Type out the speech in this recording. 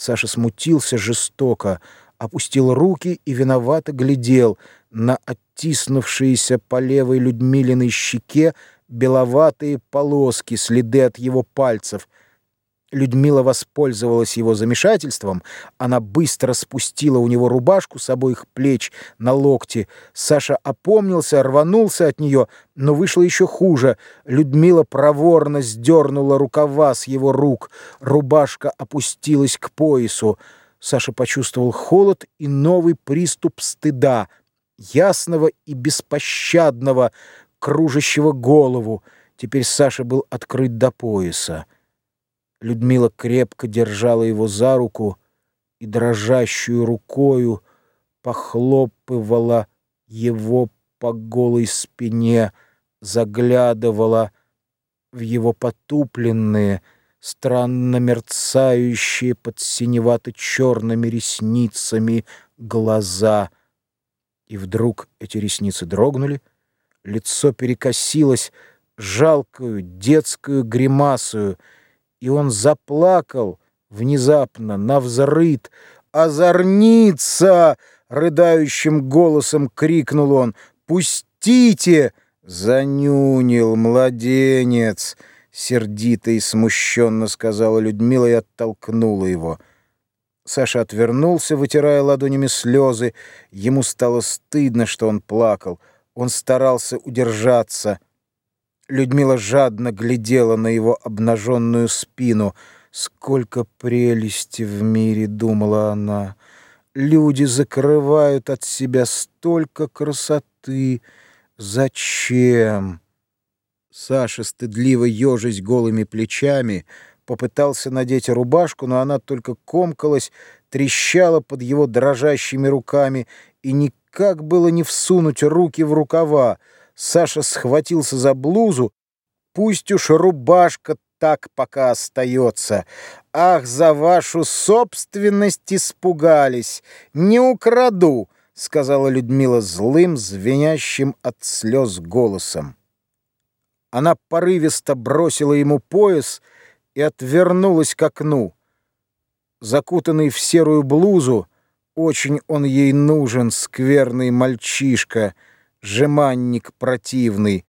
Саша смутился жестоко, опустил руки и виновато глядел на оттиснувшиеся по левой Людмилиной щеке беловатые полоски, следы от его пальцев — Людмила воспользовалась его замешательством. Она быстро спустила у него рубашку с обоих плеч на локти. Саша опомнился, рванулся от нее, но вышло еще хуже. Людмила проворно сдернула рукава с его рук. Рубашка опустилась к поясу. Саша почувствовал холод и новый приступ стыда, ясного и беспощадного, кружащего голову. Теперь Саша был открыт до пояса. Людмила крепко держала его за руку и дрожащую рукою похлопывала его по голой спине, заглядывала в его потупленные, странно мерцающие под синевато-черными ресницами глаза. И вдруг эти ресницы дрогнули, лицо перекосилось жалкую детскую гримасою, и он заплакал внезапно, навзрыд. «Озорница!» — рыдающим голосом крикнул он. «Пустите!» — занюнил младенец. Сердито и смущенно сказала Людмила и оттолкнула его. Саша отвернулся, вытирая ладонями слезы. Ему стало стыдно, что он плакал. Он старался удержаться — Людмила жадно глядела на его обнаженную спину. «Сколько прелести в мире!» — думала она. «Люди закрывают от себя столько красоты. Зачем?» Саша, стыдливо ежась голыми плечами, попытался надеть рубашку, но она только комкалась, трещала под его дрожащими руками, и никак было не всунуть руки в рукава. Саша схватился за блузу. Пусть уж рубашка так пока остается. Ах, за вашу собственность испугались. Не украду, сказала Людмила злым, звенящим от слез голосом. Она порывисто бросила ему пояс и отвернулась к окну. Закутанный в серую блузу, очень он ей нужен, скверный мальчишка — жеманник противный,